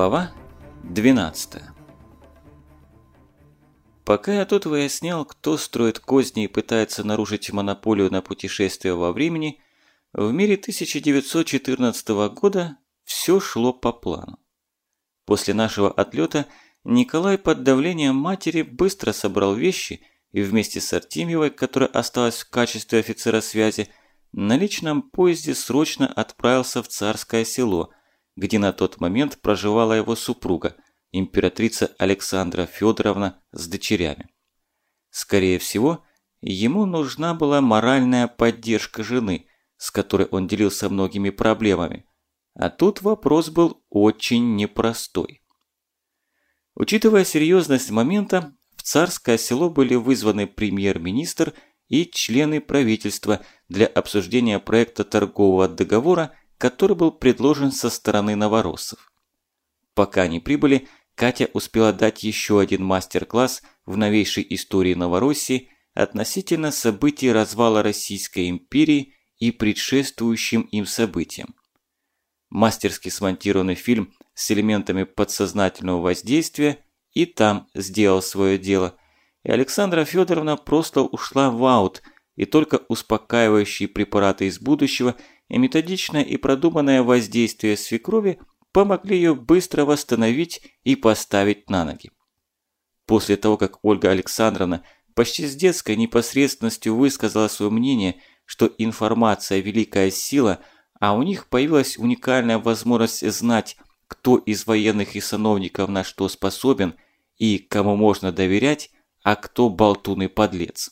Глава 12 Пока я тут выяснял, кто строит козни и пытается нарушить монополию на путешествия во времени, в мире 1914 года все шло по плану. После нашего отлета Николай под давлением матери быстро собрал вещи и вместе с Артемьевой, которая осталась в качестве офицера связи, на личном поезде срочно отправился в царское село – где на тот момент проживала его супруга, императрица Александра Федоровна с дочерями. Скорее всего, ему нужна была моральная поддержка жены, с которой он делился многими проблемами. А тут вопрос был очень непростой. Учитывая серьезность момента, в царское село были вызваны премьер-министр и члены правительства для обсуждения проекта торгового договора который был предложен со стороны новороссов. Пока они прибыли, Катя успела дать еще один мастер-класс в новейшей истории Новороссии относительно событий развала Российской империи и предшествующим им событиям. Мастерски смонтированный фильм с элементами подсознательного воздействия и там сделал свое дело, и Александра Федоровна просто ушла в аут, и только успокаивающие препараты из будущего – и методичное и продуманное воздействие свекрови помогли ее быстро восстановить и поставить на ноги. После того, как Ольга Александровна почти с детской непосредственностью высказала свое мнение, что информация – великая сила, а у них появилась уникальная возможность знать, кто из военных и сановников на что способен и кому можно доверять, а кто болтун и подлец.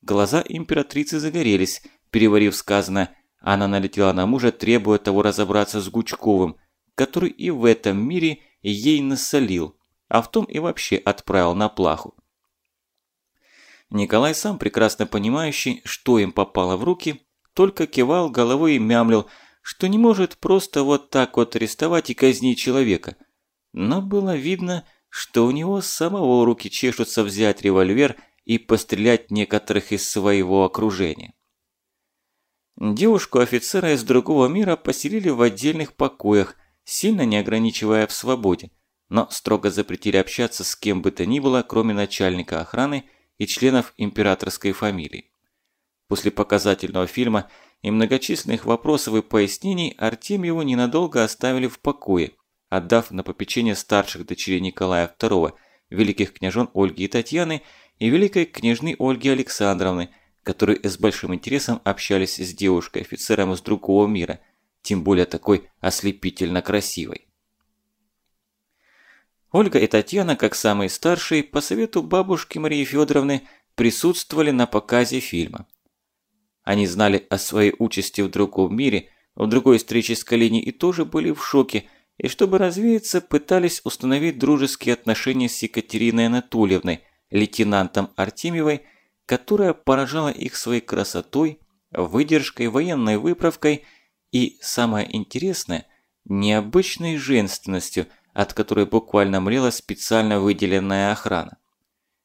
Глаза императрицы загорелись, переварив сказанное, она налетела на мужа, требуя того разобраться с Гучковым, который и в этом мире ей насолил, а в том и вообще отправил на плаху. Николай сам прекрасно понимающий, что им попало в руки, только кивал головой и мямлил, что не может просто вот так вот арестовать и казнить человека. Но было видно, что у него самого руки чешутся взять револьвер и пострелять некоторых из своего окружения. Девушку-офицера из другого мира поселили в отдельных покоях, сильно не ограничивая в свободе, но строго запретили общаться с кем бы то ни было, кроме начальника охраны и членов императорской фамилии. После показательного фильма и многочисленных вопросов и пояснений Артемьеву ненадолго оставили в покое, отдав на попечение старших дочерей Николая II, великих княжон Ольги и Татьяны и великой княжны Ольги Александровны, которые с большим интересом общались с девушкой-офицером из другого мира, тем более такой ослепительно красивой. Ольга и Татьяна, как самые старшие, по совету бабушки Марии Федоровны, присутствовали на показе фильма. Они знали о своей участи в другом мире, в другой исторической линии и тоже были в шоке, и чтобы развеяться, пытались установить дружеские отношения с Екатериной Анатольевной, лейтенантом Артемьевой которая поражала их своей красотой, выдержкой, военной выправкой и, самое интересное, необычной женственностью, от которой буквально мрела специально выделенная охрана.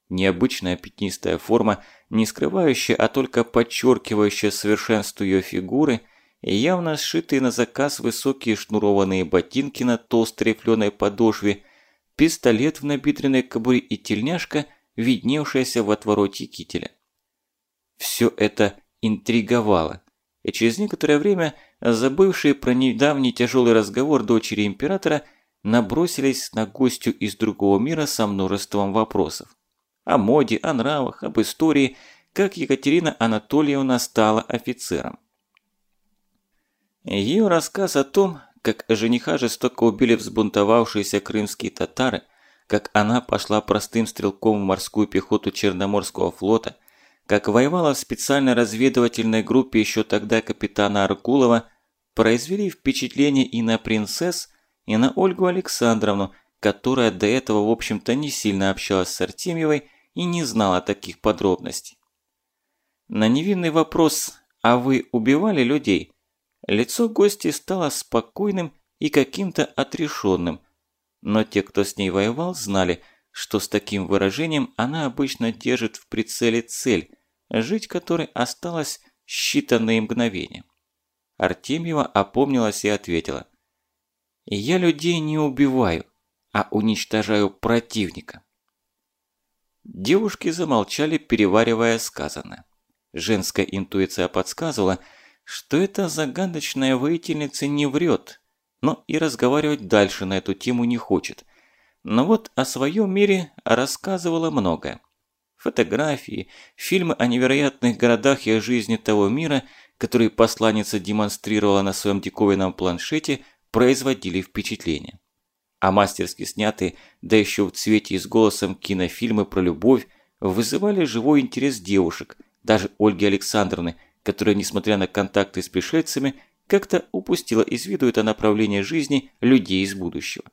Необычная пятнистая форма, не скрывающая, а только подчеркивающая совершенство ее фигуры, явно сшитые на заказ высокие шнурованные ботинки на толстой рифленой подошве, пистолет в набидренной кобуре и тельняшка – видневшаяся в отвороте кителя. Все это интриговало, и через некоторое время забывшие про недавний тяжелый разговор дочери императора набросились на гостю из другого мира со множеством вопросов. О моде, о нравах, об истории, как Екатерина Анатольевна стала офицером. Ее рассказ о том, как жениха жестоко убили взбунтовавшиеся крымские татары, как она пошла простым стрелком в морскую пехоту Черноморского флота, как воевала в специальной разведывательной группе еще тогда капитана Аркулова, произвели впечатление и на принцесс, и на Ольгу Александровну, которая до этого, в общем-то, не сильно общалась с Артемьевой и не знала таких подробностей. На невинный вопрос «А вы убивали людей?» лицо гости стало спокойным и каким-то отрешенным – но те, кто с ней воевал, знали, что с таким выражением она обычно держит в прицеле цель, жить которой осталось считанные мгновения. Артемьева опомнилась и ответила. Я людей не убиваю, а уничтожаю противника. Девушки замолчали, переваривая сказанное. Женская интуиция подсказывала, что эта загадочная воительница не врет, но и разговаривать дальше на эту тему не хочет. Но вот о своем мире рассказывала многое. Фотографии, фильмы о невероятных городах и о жизни того мира, который посланница демонстрировала на своем диковинном планшете, производили впечатление. А мастерски снятые, да еще в цвете и с голосом кинофильмы про любовь, вызывали живой интерес девушек, даже Ольги Александровны, которая, несмотря на контакты с пришельцами, как-то упустила из виду это направление жизни людей из будущего.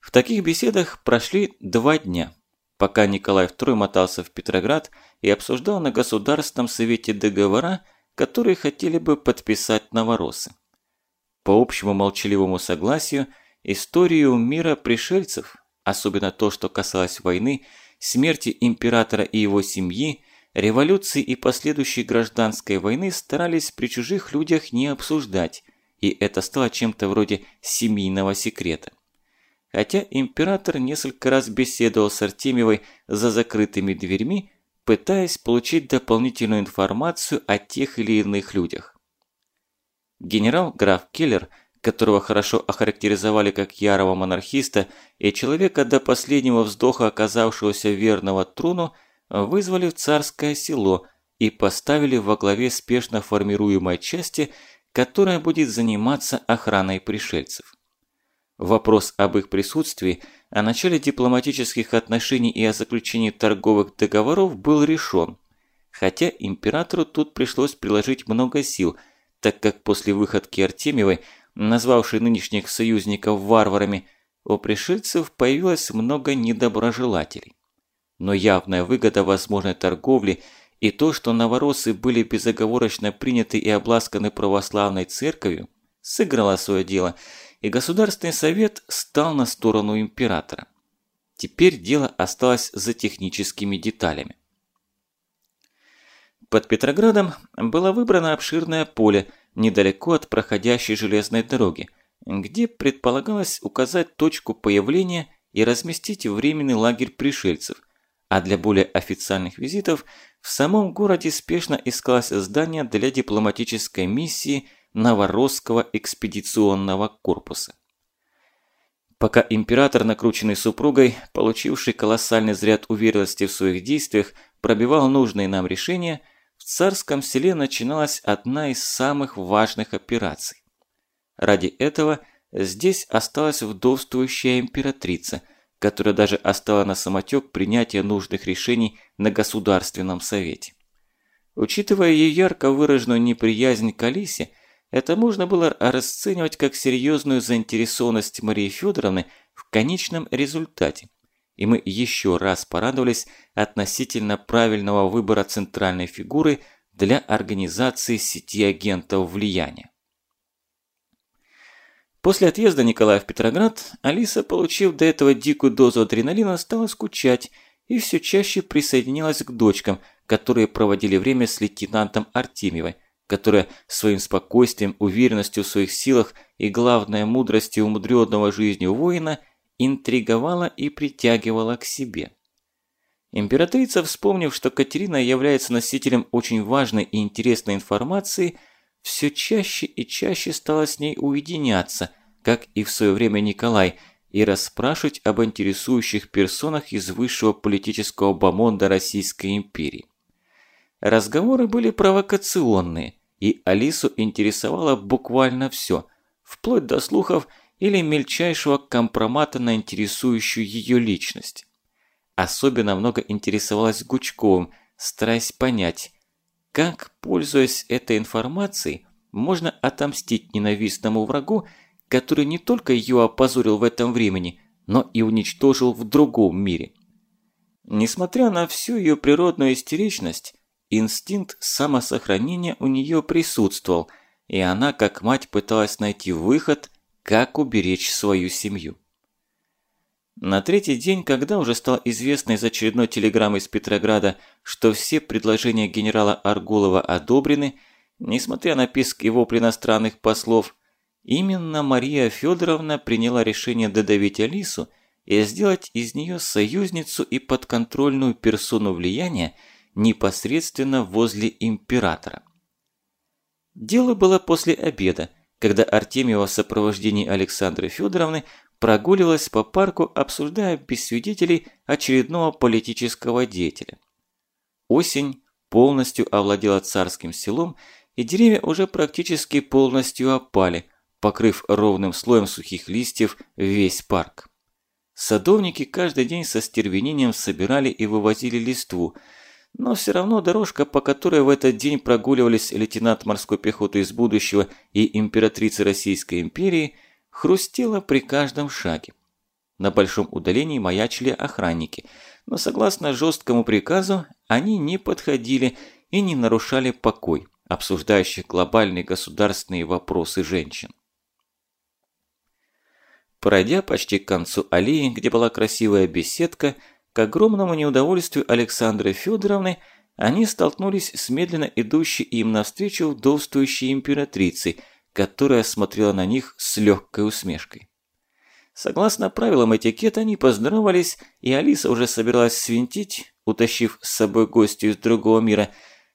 В таких беседах прошли два дня, пока Николай II мотался в Петроград и обсуждал на Государственном совете договора, которые хотели бы подписать новороссы. По общему молчаливому согласию, историю мира пришельцев, особенно то, что касалось войны, смерти императора и его семьи, революции и последующей гражданской войны старались при чужих людях не обсуждать, и это стало чем-то вроде семейного секрета. Хотя император несколько раз беседовал с Артемьевой за закрытыми дверьми, пытаясь получить дополнительную информацию о тех или иных людях. Генерал граф Келлер, которого хорошо охарактеризовали как ярого монархиста и человека до последнего вздоха оказавшегося верного трону, вызвали в царское село и поставили во главе спешно формируемой части, которая будет заниматься охраной пришельцев. Вопрос об их присутствии, о начале дипломатических отношений и о заключении торговых договоров был решен, хотя императору тут пришлось приложить много сил, так как после выходки Артемьевой, назвавшей нынешних союзников варварами, у пришельцев появилось много недоброжелателей. Но явная выгода возможной торговли и то, что новороссы были безоговорочно приняты и обласканы православной церковью, сыграло свое дело – и Государственный совет стал на сторону императора. Теперь дело осталось за техническими деталями. Под Петроградом было выбрано обширное поле недалеко от проходящей железной дороги, где предполагалось указать точку появления и разместить временный лагерь пришельцев, а для более официальных визитов в самом городе спешно искалось здание для дипломатической миссии Новоросского экспедиционного корпуса. Пока император, накрученный супругой, получивший колоссальный заряд уверенности в своих действиях, пробивал нужные нам решения, в царском селе начиналась одна из самых важных операций. Ради этого здесь осталась вдовствующая императрица, которая даже оставила на самотек принятия нужных решений на Государственном совете. Учитывая ее ярко выраженную неприязнь к Алисе, это можно было расценивать как серьезную заинтересованность Марии Федоровны в конечном результате. И мы еще раз порадовались относительно правильного выбора центральной фигуры для организации сети агентов влияния. После отъезда Николая в Петроград, Алиса, получив до этого дикую дозу адреналина, стала скучать и все чаще присоединялась к дочкам, которые проводили время с лейтенантом Артемьевой – которая своим спокойствием, уверенностью в своих силах и, главное, мудростью умудренного жизнью воина интриговала и притягивала к себе. Императрица, вспомнив, что Катерина является носителем очень важной и интересной информации, все чаще и чаще стала с ней уединяться, как и в свое время Николай, и расспрашивать об интересующих персонах из высшего политического бомонда Российской империи. Разговоры были провокационные, и Алису интересовало буквально все, вплоть до слухов или мельчайшего компромата на интересующую ее личность. Особенно много интересовалась Гучковым, стараясь понять, как, пользуясь этой информацией, можно отомстить ненавистному врагу, который не только ее опозорил в этом времени, но и уничтожил в другом мире. Несмотря на всю ее природную истеричность, Инстинкт самосохранения у нее присутствовал, и она, как мать, пыталась найти выход, как уберечь свою семью. На третий день, когда уже стало известно из очередной телеграммы из Петрограда, что все предложения генерала Аргулова одобрены, несмотря на писк и вопли иностранных послов, Именно Мария Федоровна приняла решение додавить Алису и сделать из нее союзницу и подконтрольную персону влияния непосредственно возле императора. Дело было после обеда, когда Артемьева в сопровождении Александры Федоровны прогуливалась по парку, обсуждая без свидетелей очередного политического деятеля. Осень полностью овладела царским селом, и деревья уже практически полностью опали, покрыв ровным слоем сухих листьев весь парк. Садовники каждый день со стервенением собирали и вывозили листву, но все равно дорожка, по которой в этот день прогуливались лейтенант морской пехоты из будущего и императрица Российской империи, хрустела при каждом шаге. На большом удалении маячили охранники, но согласно жесткому приказу они не подходили и не нарушали покой, обсуждающих глобальные государственные вопросы женщин. Пройдя почти к концу аллеи, где была красивая беседка, к огромному неудовольствию Александры Федоровны они столкнулись с медленно идущей им навстречу вдовствующей императрицей, которая смотрела на них с легкой усмешкой. Согласно правилам этикета, они поздоровались, и Алиса уже собиралась свинтить, утащив с собой гостью из другого мира,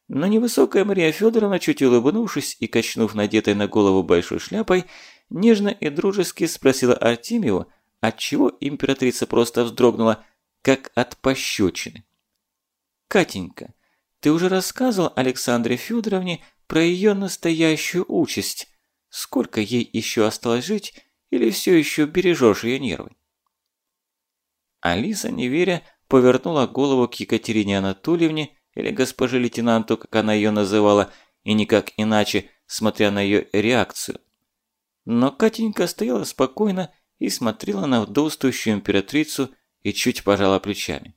но невысокая Мария Федоровна, чуть улыбнувшись и качнув надетой на голову большой шляпой, нежно и дружески спросила Артемьеву, отчего императрица просто вздрогнула, как от пощечины. «Катенька, ты уже рассказывал Александре Федоровне про ее настоящую участь. Сколько ей еще осталось жить, или все еще бережешь ее нервы?» Алиса, не веря, повернула голову к Екатерине Анатольевне, или госпоже лейтенанту, как она ее называла, и никак иначе, смотря на ее реакцию. Но Катенька стояла спокойно и смотрела на вдовствующую императрицу и чуть пожала плечами.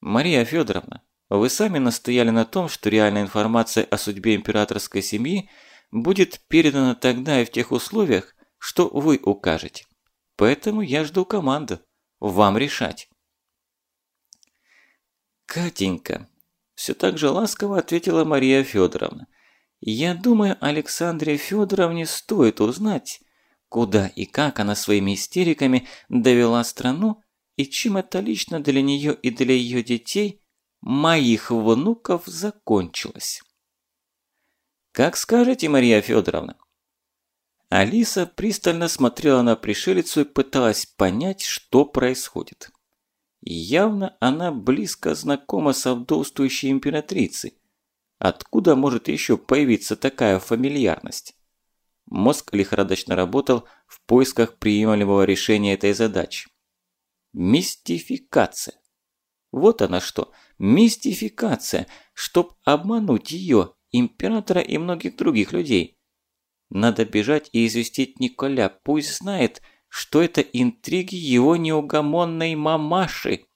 «Мария Федоровна, вы сами настояли на том, что реальная информация о судьбе императорской семьи будет передана тогда и в тех условиях, что вы укажете. Поэтому я жду команду. Вам решать. Катенька, все так же ласково ответила Мария Федоровна. Я думаю, Александре Федоровне стоит узнать, куда и как она своими истериками довела страну и чем это лично для нее и для ее детей, моих внуков, закончилось. Как скажете, Мария Федоровна. Алиса пристально смотрела на пришелицу и пыталась понять, что происходит. Явно она близко знакома с вдовствующей императрицей. Откуда может еще появиться такая фамильярность? Мозг лихорадочно работал в поисках приемлемого решения этой задачи. Мистификация. Вот она что, мистификация, чтоб обмануть ее, императора и многих других людей. Надо бежать и известить Николя, пусть знает, что это интриги его неугомонной мамаши.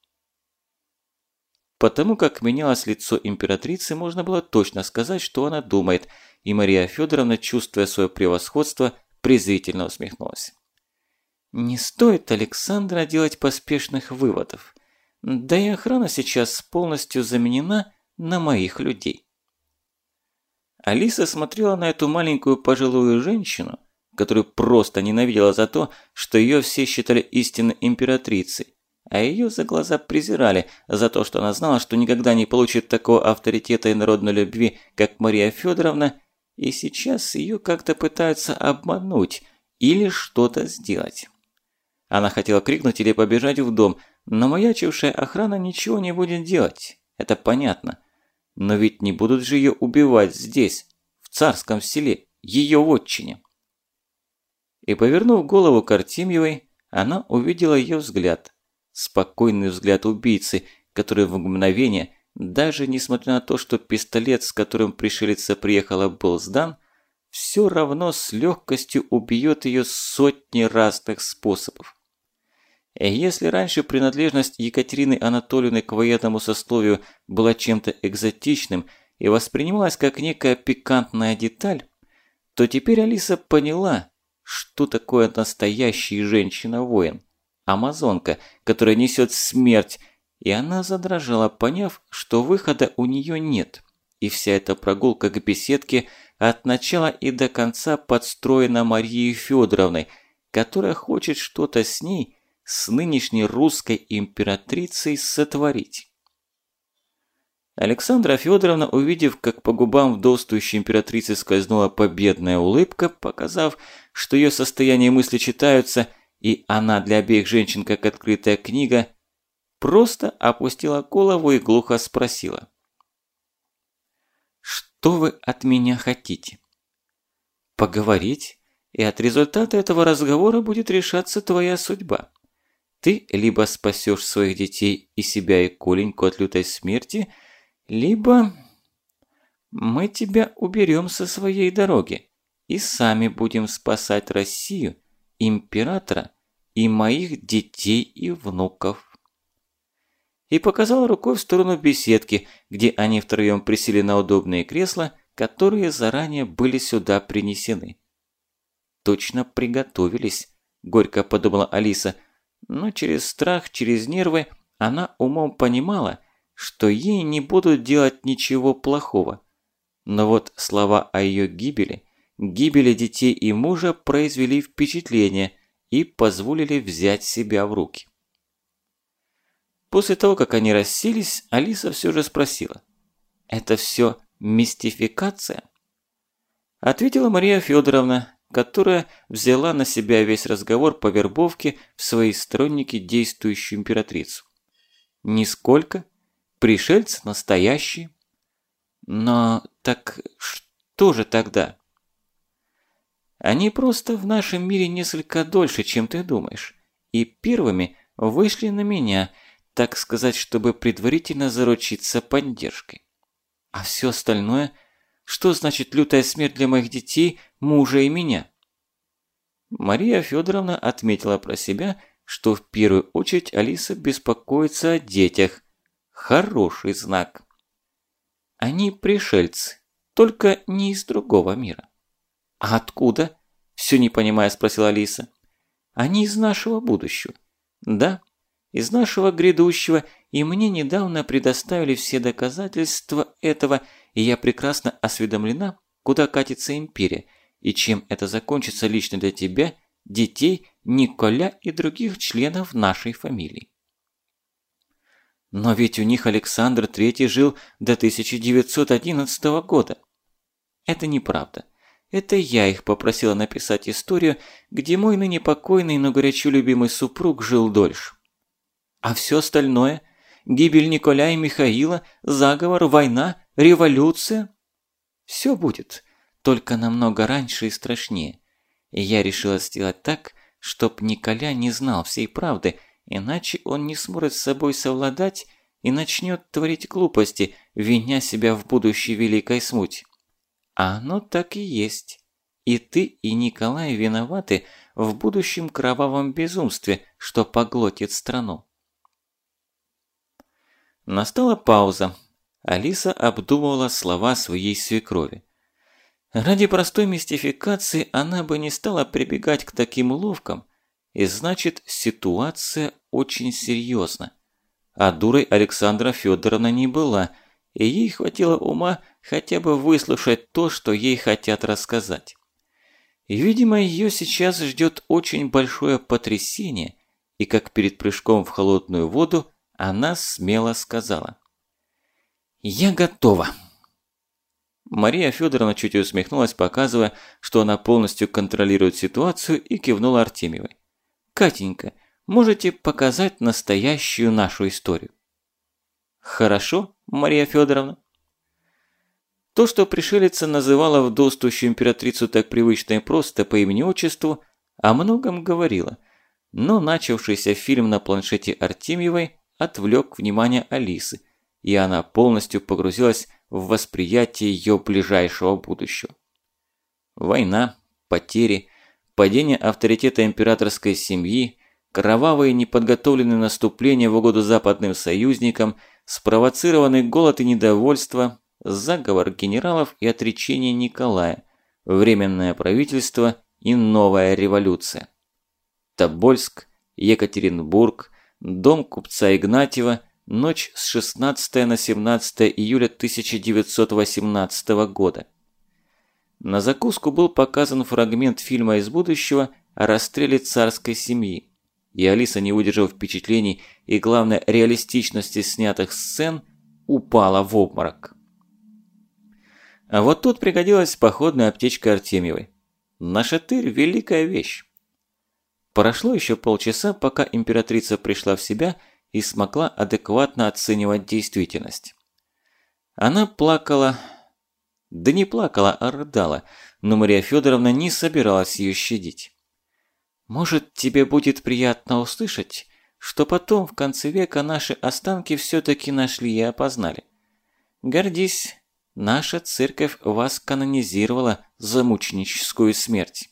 Потому как менялось лицо императрицы, можно было точно сказать, что она думает, и Мария Федоровна, чувствуя свое превосходство, презрительно усмехнулась. Не стоит Александра делать поспешных выводов. Да и охрана сейчас полностью заменена на моих людей. Алиса смотрела на эту маленькую пожилую женщину, которую просто ненавидела за то, что ее все считали истинной императрицей, а ее за глаза презирали за то, что она знала, что никогда не получит такого авторитета и народной любви, как Мария Федоровна, и сейчас ее как-то пытаются обмануть или что-то сделать. Она хотела крикнуть или побежать в дом, но маячившая охрана ничего не будет делать, это понятно – но ведь не будут же ее убивать здесь, в царском селе, ее вотчине. И повернув голову к Артемьевой, она увидела ее взгляд. Спокойный взгляд убийцы, который в мгновение, даже несмотря на то, что пистолет, с которым пришелица приехала, был сдан, все равно с легкостью убьет ее сотни разных способов. Если раньше принадлежность Екатерины Анатольевны к военному сословию была чем-то экзотичным и воспринималась как некая пикантная деталь, то теперь Алиса поняла, что такое настоящая женщина-воин. Амазонка, которая несет смерть, и она задрожала, поняв, что выхода у нее нет. И вся эта прогулка к беседке от начала и до конца подстроена Марией Федоровной, которая хочет что-то с ней, с нынешней русской императрицей, сотворить. Александра Федоровна, увидев, как по губам вдовствующей императрицы скользнула победная улыбка, показав, что ее состояние мысли читаются, и она для обеих женщин как открытая книга, просто опустила голову и глухо спросила. «Что вы от меня хотите?» «Поговорить, и от результата этого разговора будет решаться твоя судьба. Ты либо спасешь своих детей и себя и Коленьку от лютой смерти, либо мы тебя уберем со своей дороги и сами будем спасать Россию, императора и моих детей и внуков и показал рукой в сторону беседки, где они втроем присели на удобные кресла, которые заранее были сюда принесены. «Точно приготовились», – горько подумала Алиса, но через страх, через нервы она умом понимала, что ей не будут делать ничего плохого. Но вот слова о ее гибели, гибели детей и мужа произвели впечатление и позволили взять себя в руки. После того, как они расселись, Алиса все же спросила. «Это все мистификация?» Ответила Мария Федоровна, которая взяла на себя весь разговор по вербовке в свои сторонники действующую императрицу. «Нисколько. Пришельцы настоящие». «Но так что же тогда?» «Они просто в нашем мире несколько дольше, чем ты думаешь, и первыми вышли на меня – так сказать, чтобы предварительно заручиться поддержкой. А все остальное, что значит лютая смерть для моих детей, мужа и меня? Мария Федоровна отметила про себя, что в первую очередь Алиса беспокоится о детях. Хороший знак. Они пришельцы, только не из другого мира. А откуда? Все не понимая, спросила Алиса. Они из нашего будущего. Да, из нашего грядущего, и мне недавно предоставили все доказательства этого, и я прекрасно осведомлена, куда катится империя, и чем это закончится лично для тебя, детей, Николя и других членов нашей фамилии. Но ведь у них Александр III жил до 1911 года. Это неправда. Это я их попросила написать историю, где мой ныне покойный, но горячо любимый супруг жил дольше. А все остальное – гибель Николя и Михаила, заговор, война, революция – все будет, только намного раньше и страшнее. И я решила сделать так, чтоб Николя не знал всей правды, иначе он не сможет с собой совладать и начнет творить глупости, виня себя в будущей великой смуте. А оно так и есть. И ты, и Николай виноваты в будущем кровавом безумстве, что поглотит страну. Настала пауза. Алиса обдумывала слова своей свекрови. Ради простой мистификации она бы не стала прибегать к таким уловкам, и значит, ситуация очень серьезна. А дурой Александра Федоровна не была, и ей хватило ума хотя бы выслушать то, что ей хотят рассказать. И, видимо, ее сейчас ждет очень большое потрясение, и как перед прыжком в холодную воду она смело сказала. «Я готова». Мария Федоровна чуть усмехнулась, показывая, что она полностью контролирует ситуацию и кивнула Артемьевой. «Катенька, можете показать настоящую нашу историю?» «Хорошо, Мария Федоровна». То, что пришелица называла вдостущую императрицу так привычно и просто по имени-отчеству, о многом говорила, но начавшийся фильм на планшете Артемьевой отвлек внимание Алисы, и она полностью погрузилась в восприятие ее ближайшего будущего. Война, потери, падение авторитета императорской семьи, кровавые неподготовленные наступления в угоду западным союзникам, спровоцированный голод и недовольство, заговор генералов и отречение Николая, временное правительство и новая революция. Тобольск, Екатеринбург – Дом купца Игнатьева, ночь с 16 на 17 июля 1918 года. На закуску был показан фрагмент фильма из будущего о расстреле царской семьи. И Алиса, не удержав впечатлений и, главное, реалистичности снятых сцен, упала в обморок. А вот тут пригодилась походная аптечка Артемьевой. Нашатырь – великая вещь. Прошло еще полчаса, пока императрица пришла в себя и смогла адекватно оценивать действительность. Она плакала, да не плакала, а рыдала, но Мария Федоровна не собиралась ее щадить. «Может, тебе будет приятно услышать, что потом, в конце века, наши останки все-таки нашли и опознали. Гордись, наша церковь вас канонизировала за мученическую смерть».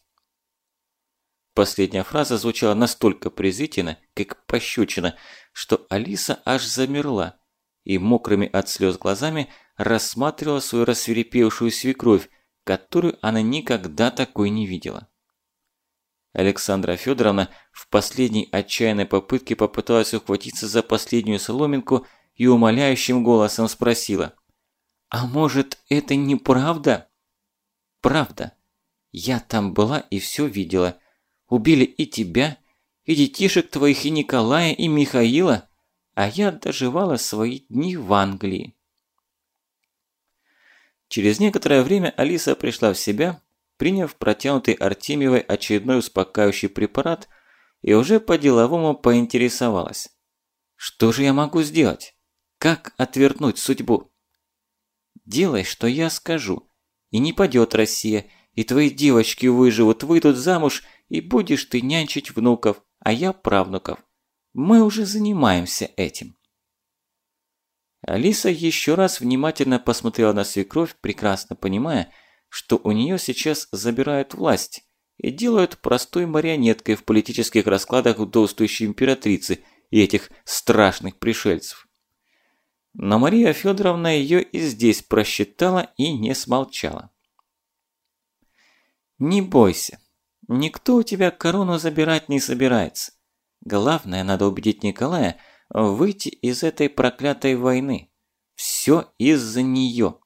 Последняя фраза звучала настолько презрительно, как пощечина, что Алиса аж замерла и мокрыми от слез глазами рассматривала свою рассверепевшую свекровь, которую она никогда такой не видела. Александра Федоровна в последней отчаянной попытке попыталась ухватиться за последнюю соломинку и умоляющим голосом спросила. «А может, это неправда?» «Правда. Я там была и все видела. Убили и тебя, и детишек твоих, и Николая, и Михаила, а я доживала свои дни в Англии». Через некоторое время Алиса пришла в себя приняв протянутый Артемьевой очередной успокаивающий препарат и уже по-деловому поинтересовалась. «Что же я могу сделать? Как отвернуть судьбу?» «Делай, что я скажу, и не падет Россия, и твои девочки выживут, выйдут замуж, и будешь ты нянчить внуков, а я правнуков. Мы уже занимаемся этим». Алиса еще раз внимательно посмотрела на свекровь, прекрасно понимая, что у нее сейчас забирают власть и делают простой марионеткой в политических раскладах вдовствующей императрицы и этих страшных пришельцев. Но Мария Федоровна ее и здесь просчитала и не смолчала. «Не бойся, никто у тебя корону забирать не собирается. Главное, надо убедить Николая выйти из этой проклятой войны. Все из-за нее.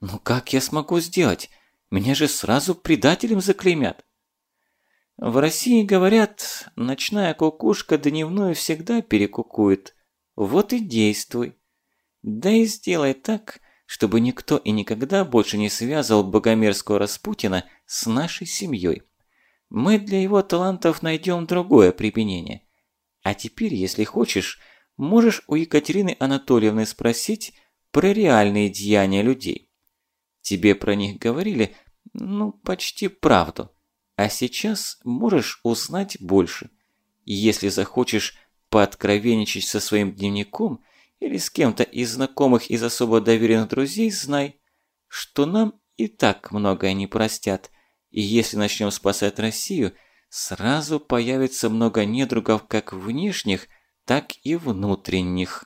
«Ну как я смогу сделать? Меня же сразу предателем заклеймят». В России говорят, ночная кукушка дневную всегда перекукует. Вот и действуй. Да и сделай так, чтобы никто и никогда больше не связывал богомерзкого Распутина с нашей семьей. Мы для его талантов найдем другое применение. А теперь, если хочешь, можешь у Екатерины Анатольевны спросить про реальные деяния людей. Тебе про них говорили, ну, почти правду. А сейчас можешь узнать больше. Если захочешь пооткровенничать со своим дневником или с кем-то из знакомых из особо доверенных друзей, знай, что нам и так многое не простят. И если начнем спасать Россию, сразу появится много недругов как внешних, так и внутренних.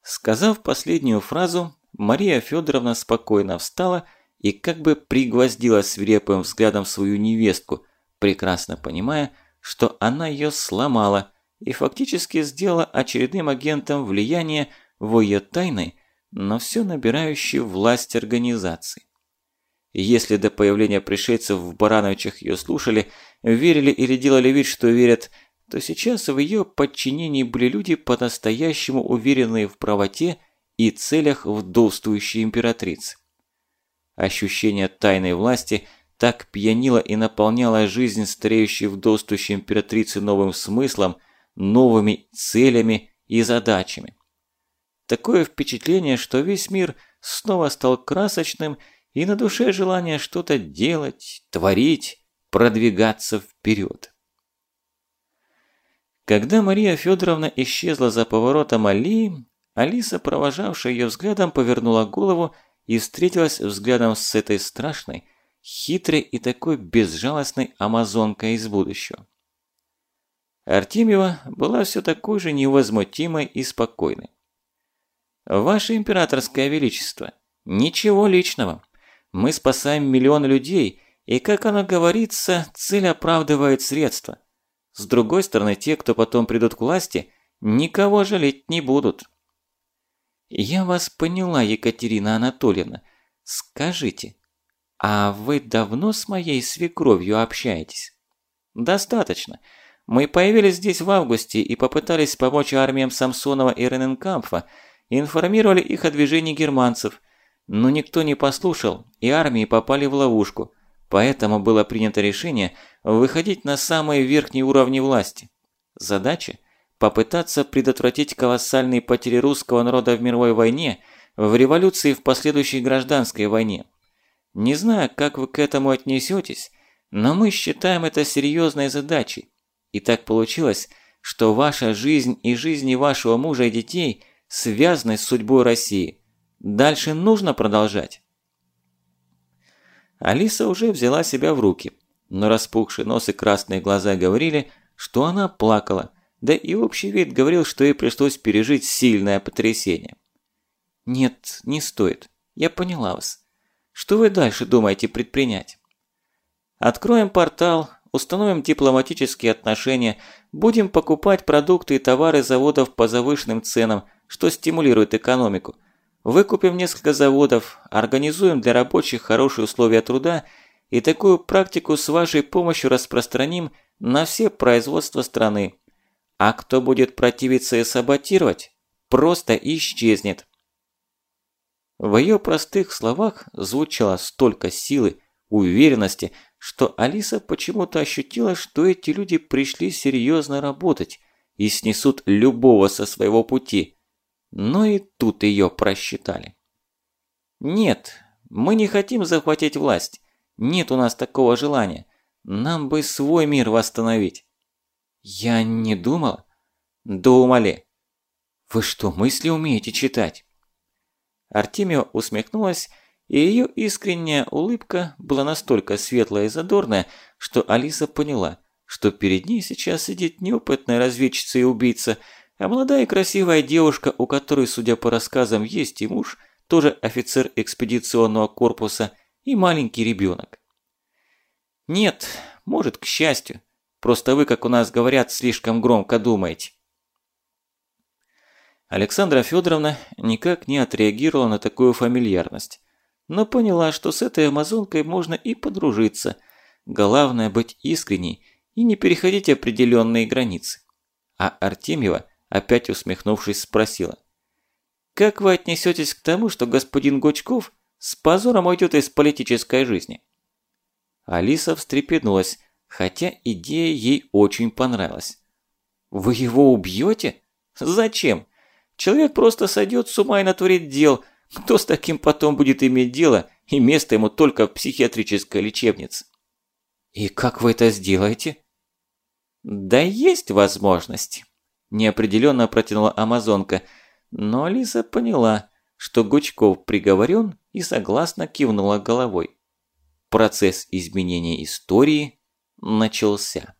Сказав последнюю фразу, Мария Федоровна спокойно встала и как бы пригвоздила свирепым взглядом свою невестку, прекрасно понимая, что она ее сломала и фактически сделала очередным агентом влияния в ее тайной, но все набирающей власть организации. Если до появления пришельцев в Барановичах ее слушали, верили или делали вид, что верят, то сейчас в ее подчинении были люди по-настоящему уверенные в правоте и целях вдовствующей императрицы. Ощущение тайной власти так пьянило и наполняло жизнь стареющей вдовствующей императрицы новым смыслом, новыми целями и задачами. Такое впечатление, что весь мир снова стал красочным и на душе желание что-то делать, творить, продвигаться вперед. Когда Мария Федоровна исчезла за поворотом аллеи, Алиса, провожавшая ее взглядом, повернула голову и встретилась взглядом с этой страшной, хитрой и такой безжалостной амазонкой из будущего. Артемьева была все такой же невозмутимой и спокойной. «Ваше императорское величество, ничего личного. Мы спасаем миллионы людей, и, как оно говорится, цель оправдывает средства. С другой стороны, те, кто потом придут к власти, никого жалеть не будут». «Я вас поняла, Екатерина Анатольевна. Скажите, а вы давно с моей свекровью общаетесь? Достаточно. Мы появились здесь в августе и попытались помочь армиям Самсонова и Рененкампфа, информировали их о движении германцев, но никто не послушал, и армии попали в ловушку, поэтому было принято решение выходить на самые верхние уровни власти. Задача – попытаться предотвратить колоссальные потери русского народа в мировой войне, в революции и в последующей гражданской войне. Не знаю, как вы к этому отнесетесь, но мы считаем это серьезной задачей. И так получилось, что ваша жизнь и жизни вашего мужа и детей связаны с судьбой России. Дальше нужно продолжать. Алиса уже взяла себя в руки, но распухший нос и красные глаза говорили, что она плакала, да и общий вид говорил, что ей пришлось пережить сильное потрясение. «Нет, не стоит. Я поняла вас. Что вы дальше думаете предпринять?» «Откроем портал, установим дипломатические отношения, будем покупать продукты и товары заводов по завышенным ценам, что стимулирует экономику. Выкупим несколько заводов, организуем для рабочих хорошие условия труда и такую практику с вашей помощью распространим на все производства страны. А кто будет противиться и саботировать, просто исчезнет. В ее простых словах звучало столько силы, уверенности, что Алиса почему-то ощутила, что эти люди пришли серьезно работать и снесут любого со своего пути. Но и тут ее просчитали. Нет, мы не хотим захватить власть. Нет у нас такого желания. Нам бы свой мир восстановить. Я не думала. Думали. Вы что, мысли умеете читать? Артемия усмехнулась, и ее искренняя улыбка была настолько светлая и задорная, что Алиса поняла, что перед ней сейчас сидит неопытная разведчица и убийца, а молодая и красивая девушка, у которой, судя по рассказам, есть и муж, тоже офицер экспедиционного корпуса и маленький ребенок. Нет, может, к счастью. Просто вы, как у нас говорят, слишком громко думаете. Александра Федоровна никак не отреагировала на такую фамильярность, но поняла, что с этой амазонкой можно и подружиться. Главное быть искренней и не переходить определенные границы. А Артемьева, опять усмехнувшись, спросила. «Как вы отнесетесь к тому, что господин Гучков с позором уйдет из политической жизни?» Алиса встрепенулась, хотя идея ей очень понравилась. «Вы его убьете? Зачем? Человек просто сойдет с ума и натворит дел. Кто с таким потом будет иметь дело, и место ему только в психиатрической лечебнице?» «И как вы это сделаете?» «Да есть возможность», – неопределенно протянула Амазонка. Но Алиса поняла, что Гучков приговорен и согласно кивнула головой процесс изменения истории начался.